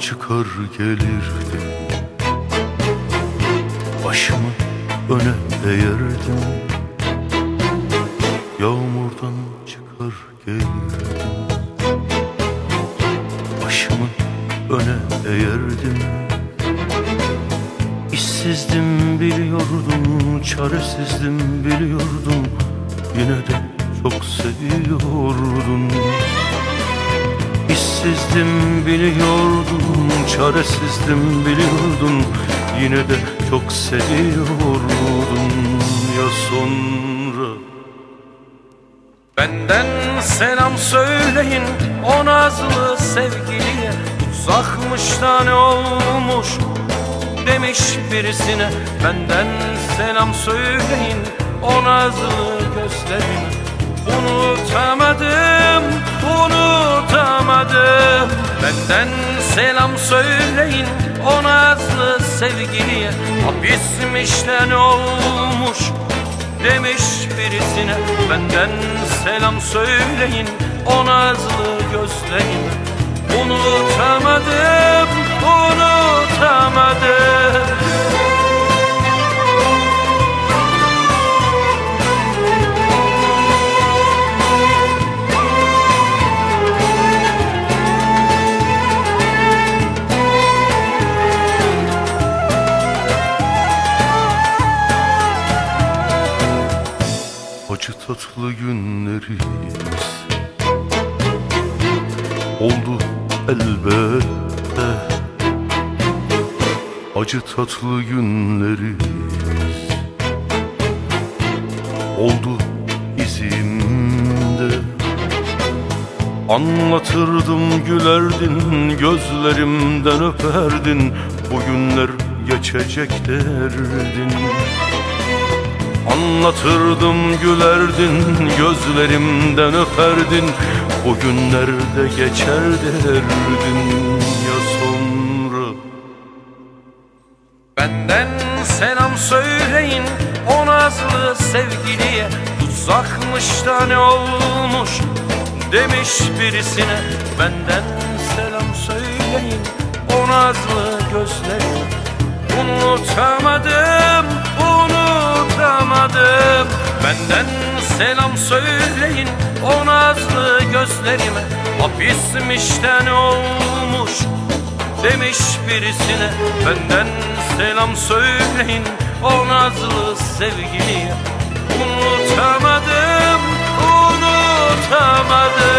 çıkar gelirdim Başımı öne eğerdim. Yağmurdan çıkar gelirdim Başımı öne eğerdim. İşsizdim biliyordum, çaresizdim biliyordum. Yine de çok seviyordum İşsizdim biliyordum, çaresizdim biliyordum. Yine de çok seviyordum ya sonra. Benden selam söyleyin o nazlı sevgiliye. Uzakmış da ne olmuş demiş birisine. Benden selam söyleyin o nazlı gözlerine. Unutamadım, unutamadım Benden selam söyleyin o nazlı sevgiliye. Hapismiş de olmuş demiş birisine. Benden selam söyleyin o nazlı gözlerine Unutamadım, Acı tatlı günlerimiz Oldu elbette. Acı tatlı günlerimiz Oldu izimde. Anlatırdım gülerdin Gözlerimden öperdin. Bugünler geçecek derdin Anlatırdım gülerdin Gözlerimden öperdin. O günlerde geçer derdin ya sonra Benden selam söyleyin o nazlı sevgiliye. Tuzakmış da ne olmuş demiş birisine. Benden selam söyleyin o nazlı Unutamadım, unutamadım selam söyleyin o nazlı gözlerime. Hapismiş de ne olmuş demiş birisine. Benden selam söyleyin o nazlı sevgiliye. Unutamadım, unutamadım